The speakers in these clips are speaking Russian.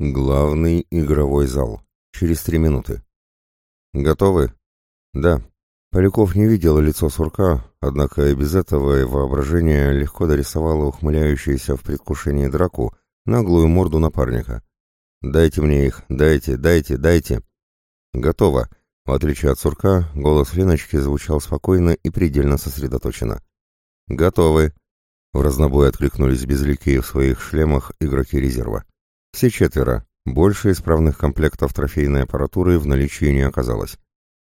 Главный игровой зал. Через три минуты. Готовы? Да. Поляков не видел лицо сурка, однако и без этого воображение легко дорисовало ухмыляющуюся в предвкушении драку наглую морду напарника. «Дайте мне их, дайте, дайте, дайте!» «Готово!» В отличие от сурка, голос Леночки звучал спокойно и предельно сосредоточенно. «Готовы!» В разнобой откликнулись безликие в своих шлемах игроки резерва. Все четверо. Больше исправных комплектов трофейной аппаратуры в наличии не оказалось.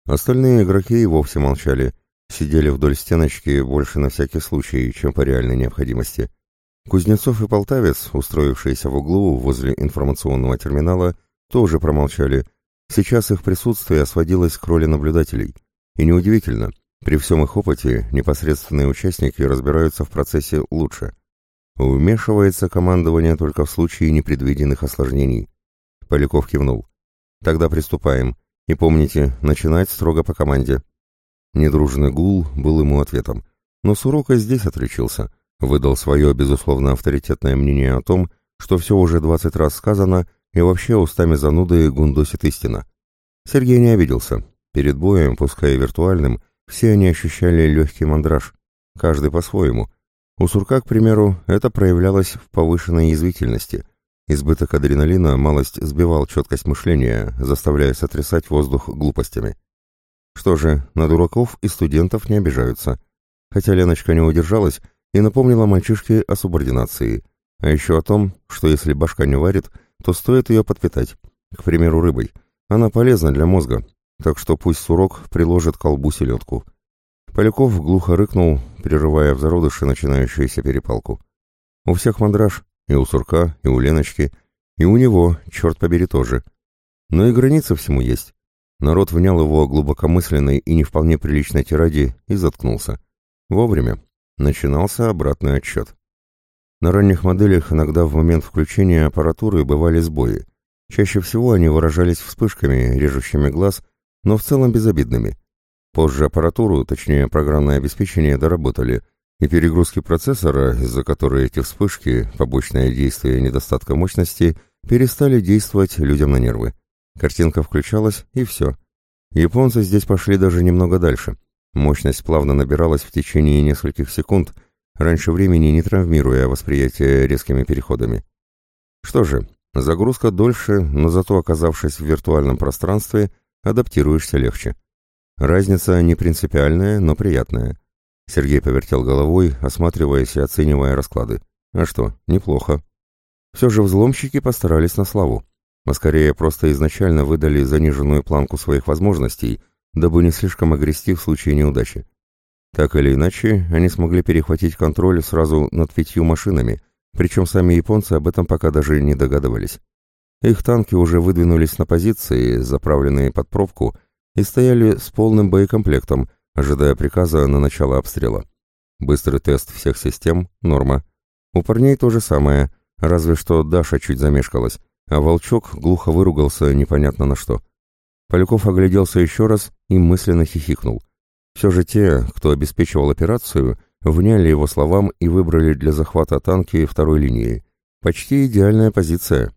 Остальные игроки и вовсе молчали, сидели вдоль стеночки больше на всякий случай, чем по реальной необходимости. Кузнецов и Полтавец, устроившиеся в углу возле информационного терминала, тоже промолчали. Сейчас их присутствие сводилось к роли наблюдателей. И неудивительно, при всем их опыте непосредственные участники разбираются в процессе лучше – Вмешивается командование только в случае непредвиденных осложнений. Поляков кивнул. Тогда приступаем. И помните, начинать строго по команде. Недружный гул был ему ответом. Но Сурока здесь отличился. Выдал свое, безусловно, авторитетное мнение о том, что все уже двадцать раз сказано, и вообще устами зануды гундосит истина. Сергей не обиделся. Перед боем, пускай и виртуальным, все они ощущали легкий мандраж. Каждый по-своему — у сурка, к примеру, это проявлялось в повышенной язвительности. Избыток адреналина малость сбивал четкость мышления, заставляя сотрясать воздух глупостями. Что же, на дураков и студентов не обижаются. Хотя Леночка не удержалась и напомнила мальчишке о субординации, а еще о том, что если башка не варит, то стоит ее подпитать, к примеру, рыбой. Она полезна для мозга, так что пусть сурок приложит колбу селедку. Поляков глухо рыкнул, прерывая в зародыше начинающуюся перепалку. У всех мандраж, и у Сурка, и у Леночки, и у него, черт побери, тоже. Но и граница всему есть. Народ внял его глубокомысленной и не вполне приличной тираде и заткнулся. Вовремя. Начинался обратный отсчет. На ранних моделях иногда в момент включения аппаратуры бывали сбои. Чаще всего они выражались вспышками, режущими глаз, но в целом безобидными. Позже аппаратуру, точнее программное обеспечение, доработали, и перегрузки процессора, из-за которой эти вспышки, побочное действие недостатка мощности, перестали действовать людям на нервы. Картинка включалась, и все. Японцы здесь пошли даже немного дальше. Мощность плавно набиралась в течение нескольких секунд, раньше времени не травмируя восприятие резкими переходами. Что же, загрузка дольше, но зато оказавшись в виртуальном пространстве, адаптируешься легче. Разница не принципиальная, но приятная. Сергей повертел головой, осматриваясь и оценивая расклады. А что, неплохо. Все же взломщики постарались на славу. А скорее просто изначально выдали заниженную планку своих возможностей, дабы не слишком огрести в случае неудачи. Так или иначе, они смогли перехватить контроль сразу над пятью машинами, причем сами японцы об этом пока даже не догадывались. Их танки уже выдвинулись на позиции, заправленные под пробку, и стояли с полным боекомплектом, ожидая приказа на начало обстрела. Быстрый тест всех систем – норма. У парней то же самое, разве что Даша чуть замешкалась, а Волчок глухо выругался непонятно на что. Поляков огляделся еще раз и мысленно хихикнул. Все же те, кто обеспечивал операцию, вняли его словам и выбрали для захвата танки второй линии. Почти идеальная позиция.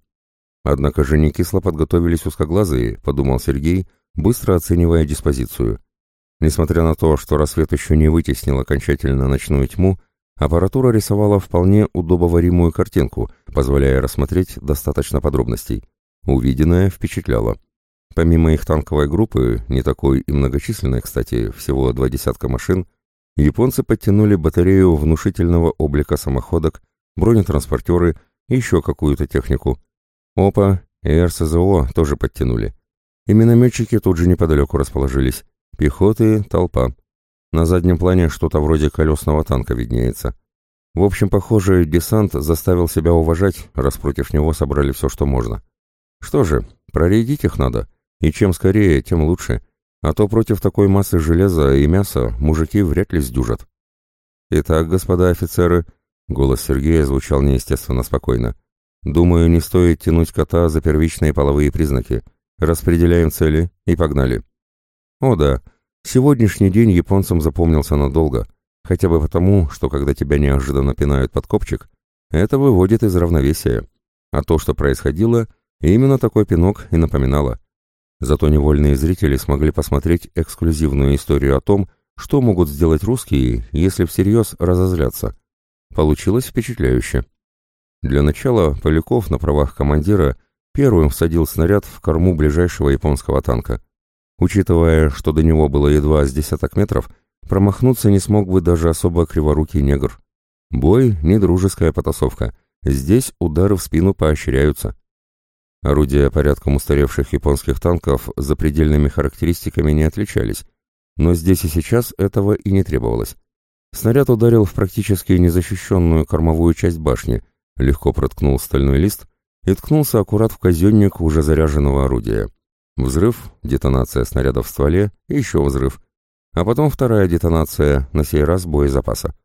Однако же не кисло подготовились узкоглазые, подумал Сергей, быстро оценивая диспозицию. Несмотря на то, что рассвет еще не вытеснил окончательно ночную тьму, аппаратура рисовала вполне удобоваримую картинку, позволяя рассмотреть достаточно подробностей. Увиденное впечатляло. Помимо их танковой группы, не такой и многочисленной, кстати, всего два десятка машин, японцы подтянули батарею внушительного облика самоходок, бронетранспортеры и еще какую-то технику. ОПА и РСЗО тоже подтянули. И минометчики тут же неподалеку расположились. Пехоты, толпа. На заднем плане что-то вроде колесного танка виднеется. В общем, похоже, десант заставил себя уважать, раз против него собрали все, что можно. Что же, проредить их надо, и чем скорее, тем лучше, а то против такой массы железа и мяса мужики вряд ли сдюжат. «Итак, господа офицеры», — голос Сергея звучал неестественно спокойно, «думаю, не стоит тянуть кота за первичные половые признаки». Распределяем цели и погнали. О да, сегодняшний день японцам запомнился надолго, хотя бы потому, что когда тебя неожиданно пинают под копчик, это выводит из равновесия. А то, что происходило, именно такой пинок и напоминало. Зато невольные зрители смогли посмотреть эксклюзивную историю о том, что могут сделать русские, если всерьез разозлятся. Получилось впечатляюще. Для начала Поляков на правах командира первым всадил снаряд в корму ближайшего японского танка. Учитывая, что до него было едва с десяток метров, промахнуться не смог бы даже особо криворукий негр. Бой — не дружеская потасовка. Здесь удары в спину поощряются. Орудия порядком устаревших японских танков за предельными характеристиками не отличались, но здесь и сейчас этого и не требовалось. Снаряд ударил в практически незащищенную кормовую часть башни, легко проткнул стальной лист и ткнулся аккурат в казенник уже заряженного орудия. Взрыв, детонация снаряда в стволе и еще взрыв. А потом вторая детонация, на сей раз боезапаса.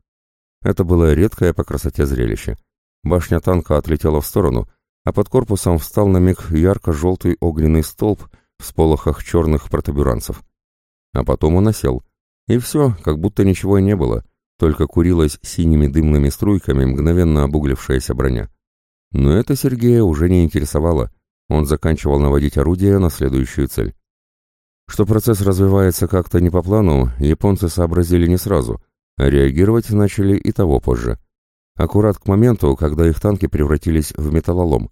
Это было редкое по красоте зрелище. Башня танка отлетела в сторону — а под корпусом встал на миг ярко-желтый огненный столб в сполохах черных протуберанцев. А потом он осел. И все, как будто ничего и не было, только курилась синими дымными струйками мгновенно обуглившаяся броня. Но это Сергея уже не интересовало. Он заканчивал наводить орудие на следующую цель. Что процесс развивается как-то не по плану, японцы сообразили не сразу, реагировать начали и того позже аккурат к моменту, когда их танки превратились в металлолом.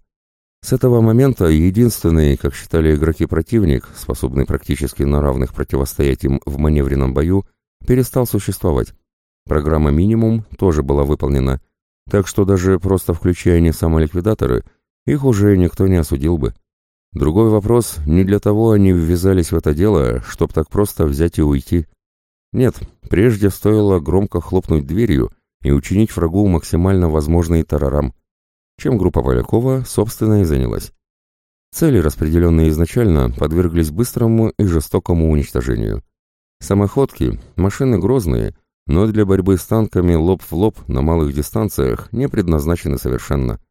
С этого момента единственный, как считали игроки противник, способный практически на равных противостоять им в маневренном бою, перестал существовать. Программа «Минимум» тоже была выполнена, так что даже просто включая не самоликвидаторы, их уже никто не осудил бы. Другой вопрос, не для того они ввязались в это дело, чтоб так просто взять и уйти. Нет, прежде стоило громко хлопнуть дверью и учинить врагу максимально возможный тарарам, чем группа Полякова, собственно, и занялась. Цели, распределенные изначально, подверглись быстрому и жестокому уничтожению. Самоходки, машины грозные, но для борьбы с танками лоб в лоб на малых дистанциях не предназначены совершенно.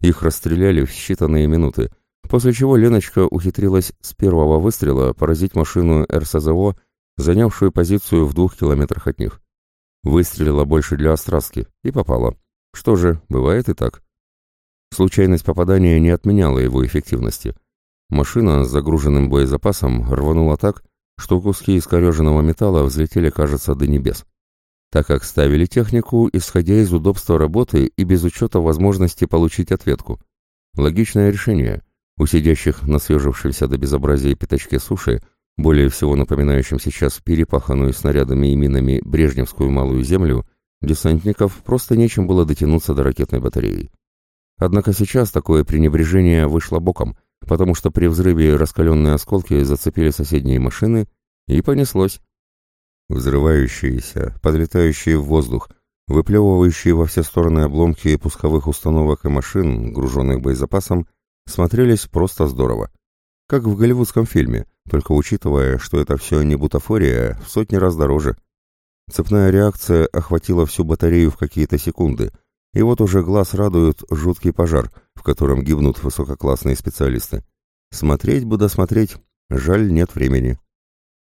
Их расстреляли в считанные минуты, после чего Леночка ухитрилась с первого выстрела поразить машину РСЗО, занявшую позицию в двух километрах от них. Выстрелила больше для остраски и попала. Что же, бывает и так. Случайность попадания не отменяла его эффективности. Машина с загруженным боезапасом рванула так, что куски искореженного металла взлетели, кажется, до небес. Так как ставили технику, исходя из удобства работы и без учета возможности получить ответку. Логичное решение. У сидящих на съежившемся до безобразия пятачке суши более всего напоминающим сейчас перепаханную снарядами и минами Брежневскую малую землю, десантников просто нечем было дотянуться до ракетной батареи. Однако сейчас такое пренебрежение вышло боком, потому что при взрыве раскаленные осколки зацепили соседние машины и понеслось. Взрывающиеся, подлетающие в воздух, выплевывающие во все стороны обломки пусковых установок и машин, груженных боезапасом, смотрелись просто здорово. Как в голливудском фильме, только учитывая, что это все не бутафория, в сотни раз дороже. Цепная реакция охватила всю батарею в какие-то секунды, и вот уже глаз радует жуткий пожар, в котором гибнут высококлассные специалисты. Смотреть бы досмотреть, жаль, нет времени.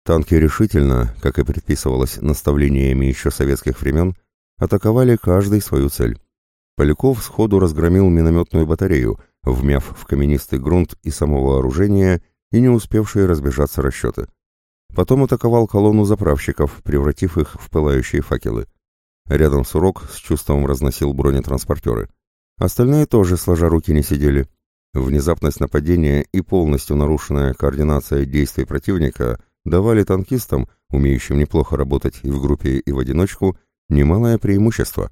Танки решительно, как и предписывалось наставлениями еще советских времен, атаковали каждый свою цель. Поляков сходу разгромил минометную батарею, вмяв в каменистый грунт и само вооружение, и не успевшие разбежаться расчеты. Потом атаковал колонну заправщиков, превратив их в пылающие факелы. Рядом Сурок с чувством разносил бронетранспортеры. Остальные тоже, сложа руки, не сидели. Внезапность нападения и полностью нарушенная координация действий противника давали танкистам, умеющим неплохо работать и в группе, и в одиночку, немалое преимущество.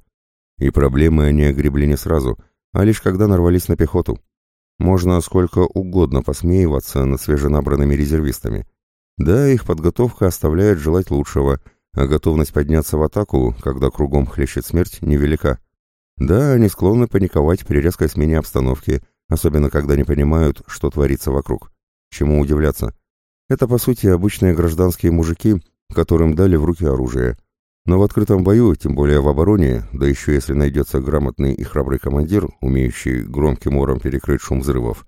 И проблемы они огребли не сразу – а лишь когда нарвались на пехоту. Можно сколько угодно посмеиваться над свеженабранными резервистами. Да, их подготовка оставляет желать лучшего, а готовность подняться в атаку, когда кругом хлещет смерть, невелика. Да, они склонны паниковать при резкой смене обстановки, особенно когда не понимают, что творится вокруг. Чему удивляться? Это, по сути, обычные гражданские мужики, которым дали в руки оружие. Но в открытом бою, тем более в обороне, да еще если найдется грамотный и храбрый командир, умеющий громким ором перекрыть шум взрывов,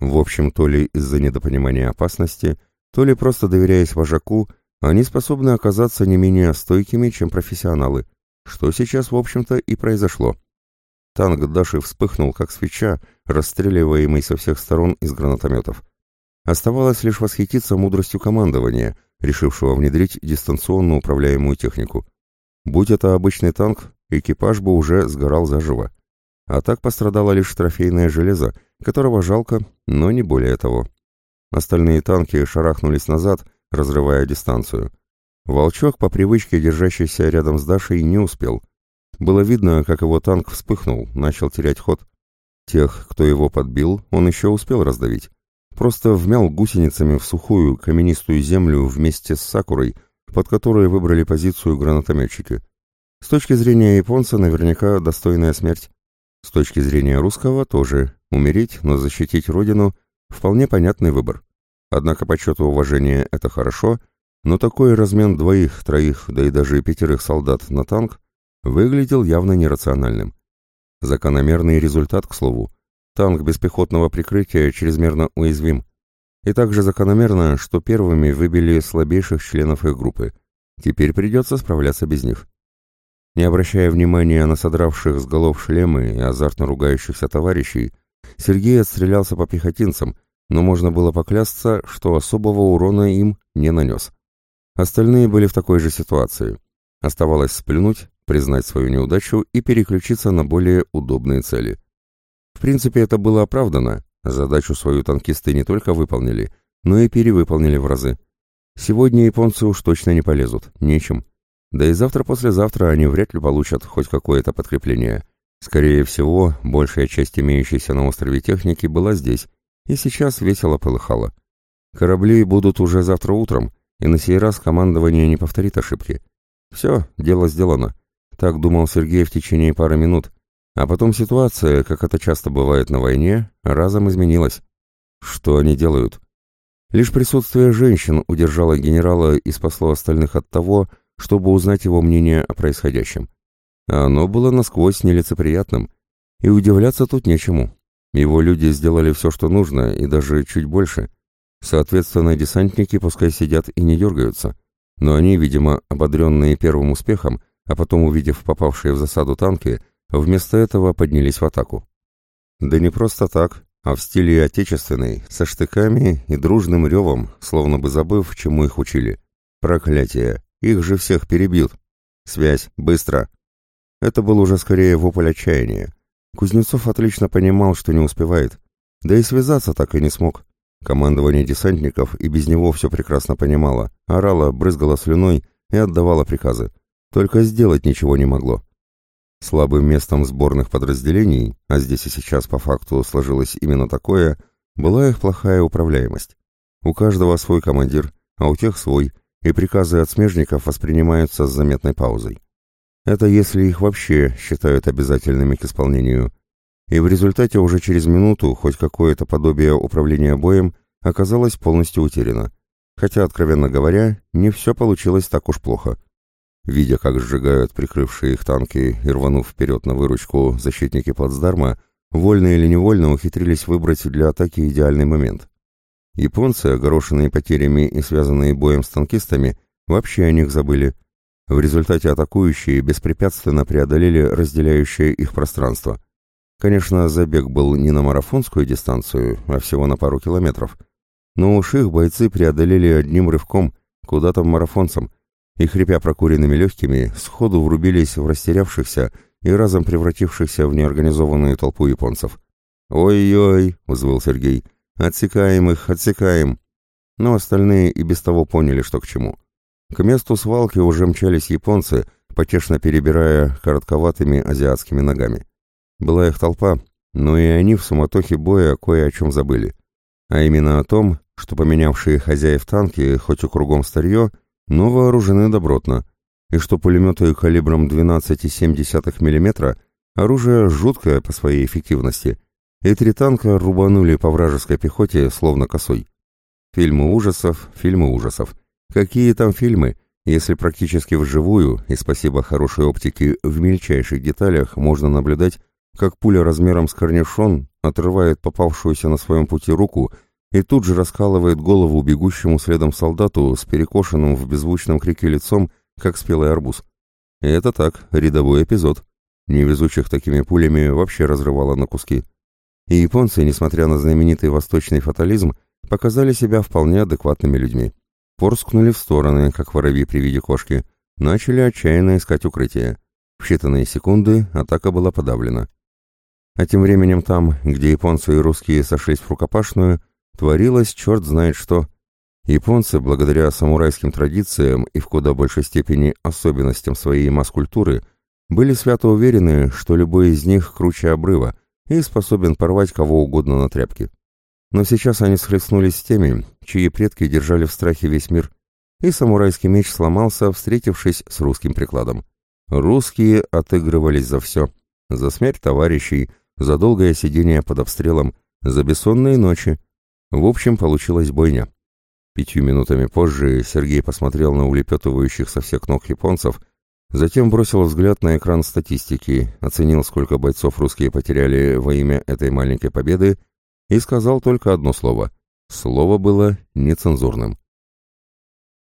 в общем, то ли из-за недопонимания опасности, то ли просто доверяясь вожаку, они способны оказаться не менее стойкими, чем профессионалы, что сейчас, в общем-то, и произошло. танк Даши вспыхнул, как свеча, расстреливаемый со всех сторон из гранатометов. Оставалось лишь восхититься мудростью командования, решившего внедрить дистанционно управляемую технику. Будь это обычный танк, экипаж бы уже сгорал заживо. А так пострадало лишь трофейное железо, которого жалко, но не более того. Остальные танки шарахнулись назад, разрывая дистанцию. Волчок, по привычке держащийся рядом с Дашей, не успел. Было видно, как его танк вспыхнул, начал терять ход. Тех, кто его подбил, он еще успел раздавить. Просто вмял гусеницами в сухую каменистую землю вместе с Сакурой, под которой выбрали позицию гранатометчики. С точки зрения японца наверняка достойная смерть. С точки зрения русского тоже. Умереть, но защитить родину – вполне понятный выбор. Однако почет и уважение – это хорошо, но такой размен двоих, троих, да и даже пятерых солдат на танк выглядел явно нерациональным. Закономерный результат, к слову. Танк без пехотного прикрытия чрезмерно уязвим. И также закономерно, что первыми выбили слабейших членов их группы. Теперь придется справляться без них. Не обращая внимания на содравших с голов шлемы и азартно ругающихся товарищей, Сергей отстрелялся по пехотинцам, но можно было поклясться, что особого урона им не нанес. Остальные были в такой же ситуации. Оставалось сплюнуть, признать свою неудачу и переключиться на более удобные цели. В принципе, это было оправдано. Задачу свою танкисты не только выполнили, но и перевыполнили в разы. Сегодня японцы уж точно не полезут, нечем. Да и завтра-послезавтра они вряд ли получат хоть какое-то подкрепление. Скорее всего, большая часть имеющейся на острове техники была здесь, и сейчас весело полыхало. Корабли будут уже завтра утром, и на сей раз командование не повторит ошибки. Все, дело сделано. Так думал Сергей в течение пары минут. А потом ситуация, как это часто бывает на войне, разом изменилась. Что они делают? Лишь присутствие женщин удержало генерала и спасло остальных от того, чтобы узнать его мнение о происходящем. А оно было насквозь нелицеприятным, и удивляться тут нечему. Его люди сделали все, что нужно, и даже чуть больше. Соответственно, десантники пускай сидят и не дергаются. Но они, видимо, ободренные первым успехом, а потом, увидев попавшие в засаду танки, вместо этого поднялись в атаку. Да не просто так, а в стиле отечественной, со штыками и дружным ревом, словно бы забыв, чему их учили. Проклятие! Их же всех перебьют! Связь! Быстро! Это был уже скорее вопль отчаяния. Кузнецов отлично понимал, что не успевает. Да и связаться так и не смог. Командование десантников и без него все прекрасно понимало, орало, брызгало слюной и отдавало приказы. Только сделать ничего не могло. Слабым местом сборных подразделений, а здесь и сейчас по факту сложилось именно такое, была их плохая управляемость. У каждого свой командир, а у тех свой, и приказы от смежников воспринимаются с заметной паузой. Это если их вообще считают обязательными к исполнению. И в результате уже через минуту хоть какое-то подобие управления боем оказалось полностью утеряно. Хотя, откровенно говоря, не все получилось так уж плохо. Видя, как сжигают прикрывшие их танки и рванув вперед на выручку защитники плацдарма, вольно или невольно ухитрились выбрать для атаки идеальный момент. Японцы, огорошенные потерями и связанные боем с танкистами, вообще о них забыли. В результате атакующие беспрепятственно преодолели разделяющее их пространство. Конечно, забег был не на марафонскую дистанцию, а всего на пару километров. Но уж их бойцы преодолели одним рывком, куда там марафонцам, и, хрипя прокуренными легкими, сходу врубились в растерявшихся и разом превратившихся в неорганизованную толпу японцев. «Ой-ой!» — взвыл Сергей. «Отсекаем их, отсекаем!» Но остальные и без того поняли, что к чему. К месту свалки уже мчались японцы, потешно перебирая коротковатыми азиатскими ногами. Была их толпа, но и они в суматохе боя кое о чем забыли. А именно о том, что поменявшие хозяев танки, хоть и кругом старье, но вооружены добротно, и что пулеметы калибром 12,7 мм оружие жуткое по своей эффективности, и три танка рубанули по вражеской пехоте словно косой. Фильмы ужасов, фильмы ужасов. Какие там фильмы, если практически вживую, и спасибо хорошей оптике, в мельчайших деталях можно наблюдать, как пуля размером с корнишон отрывает попавшуюся на своем пути руку и тут же раскалывает голову бегущему следом солдату с перекошенным в беззвучном крике лицом, как спелый арбуз. И это так, рядовой эпизод. невезучих такими пулями вообще разрывало на куски. И японцы, несмотря на знаменитый восточный фатализм, показали себя вполне адекватными людьми. Порскнули в стороны, как воробьи при виде кошки, начали отчаянно искать укрытие. В считанные секунды атака была подавлена. А тем временем там, где японцы и русские сошлись в рукопашную, творилось черт знает что. Японцы, благодаря самурайским традициям и в куда большей степени особенностям своей масс-культуры, были свято уверены, что любой из них круче обрыва и способен порвать кого угодно на тряпки. Но сейчас они схлестнулись с теми, чьи предки держали в страхе весь мир, и самурайский меч сломался, встретившись с русским прикладом. Русские отыгрывались за все. За смерть товарищей, за долгое сидение под обстрелом, за бессонные ночи. В общем, получилась бойня. Пятью минутами позже Сергей посмотрел на улепетывающих со всех ног японцев, затем бросил взгляд на экран статистики, оценил, сколько бойцов русские потеряли во имя этой маленькой победы и сказал только одно слово. Слово было нецензурным.